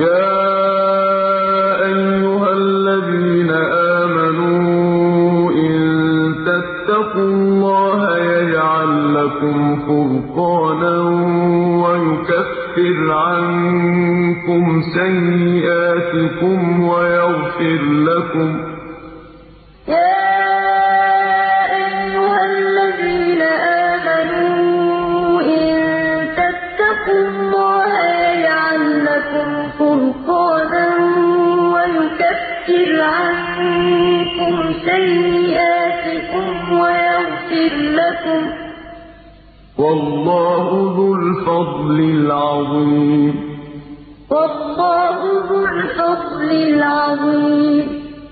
يَا أَيُّهَا الَّذِينَ آمَنُوا إِن تَتَّقُوا اللَّهَ يَجْعَل لَّكُمْ فُرْقَانًا وَيُكَفِّرْ عَنكُمْ سَيِّئَاتِكُمْ وَيَغْفِرْ لَكُمْ ۗ وَيُكَفِّرْ عَنكُمْ سَيِّئَاتِكُمْ وَيَغْفِرْ لَكُمْ ۗ. وَاللَّهُ ذُو الْفَضْلِ الْعَظِيمِ. وَاللَّهُ ذُو الْفَضْلِ الْعَظِيمِ.